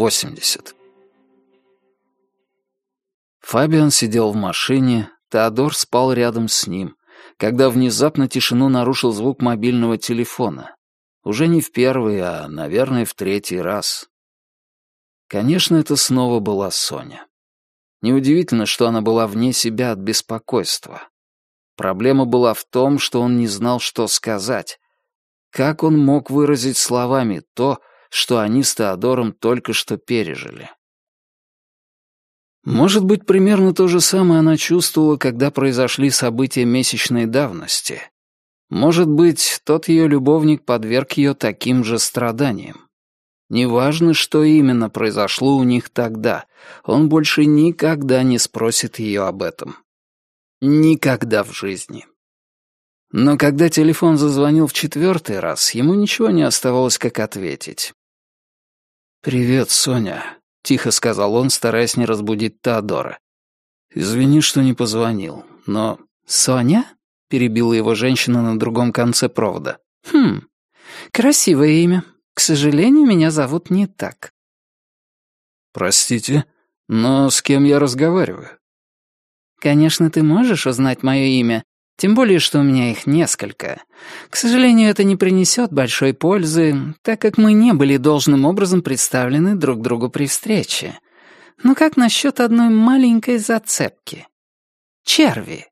80. Фабиан сидел в машине, Теодор спал рядом с ним, когда внезапно тишину нарушил звук мобильного телефона. Уже не в первый, а, наверное, в третий раз. Конечно, это снова была Соня. Неудивительно, что она была вне себя от беспокойства. Проблема была в том, что он не знал, что сказать. Как он мог выразить словами то, что они с Теодором только что пережили? Может быть, примерно то же самое она чувствовала, когда произошли события месячной давности. Может быть, тот ее любовник подверг ее таким же страданиям. Неважно, что именно произошло у них тогда, он больше никогда не спросит ее об этом. Никогда в жизни. Но когда телефон зазвонил в четвертый раз, ему ничего не оставалось, как ответить. «Привет, Соня», — тихо сказал он, стараясь не разбудить Теодора. «Извини, что не позвонил, но...» «Соня?» — перебила его женщина на другом конце провода. «Хм, красивое имя. К сожалению, меня зовут не так». «Простите, но с кем я разговариваю?» «Конечно, ты можешь узнать мое имя, тем более, что у меня их несколько. К сожалению, это не принесет большой пользы, так как мы не были должным образом представлены друг другу при встрече. Но как насчет одной маленькой зацепки? Черви.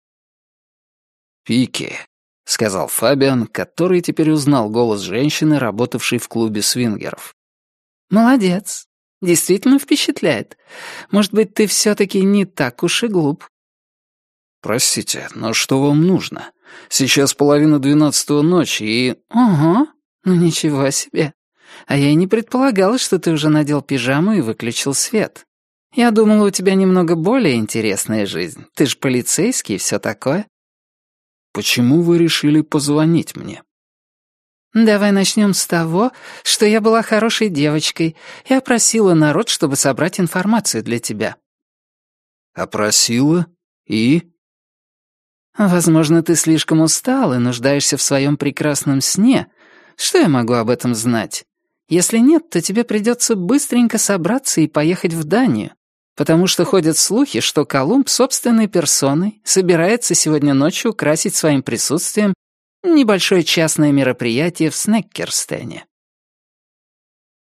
«Пики», — сказал Фабиан, который теперь узнал голос женщины, работавшей в клубе свингеров. «Молодец. Действительно впечатляет. Может быть, ты все-таки не так уж и глуп». «Простите, но что вам нужно? Сейчас половина двенадцатого ночи и...» «Ого, ну ничего себе. А я и не предполагала, что ты уже надел пижаму и выключил свет. Я думала, у тебя немного более интересная жизнь. Ты же полицейский и все такое». «Почему вы решили позвонить мне?» «Давай начнем с того, что я была хорошей девочкой и опросила народ, чтобы собрать информацию для тебя». «Опросила? И?» Возможно, ты слишком устал и нуждаешься в своем прекрасном сне. Что я могу об этом знать? Если нет, то тебе придется быстренько собраться и поехать в Данию, потому что ходят слухи, что Колумб собственной персоной собирается сегодня ночью украсить своим присутствием небольшое частное мероприятие в Снеккерстене.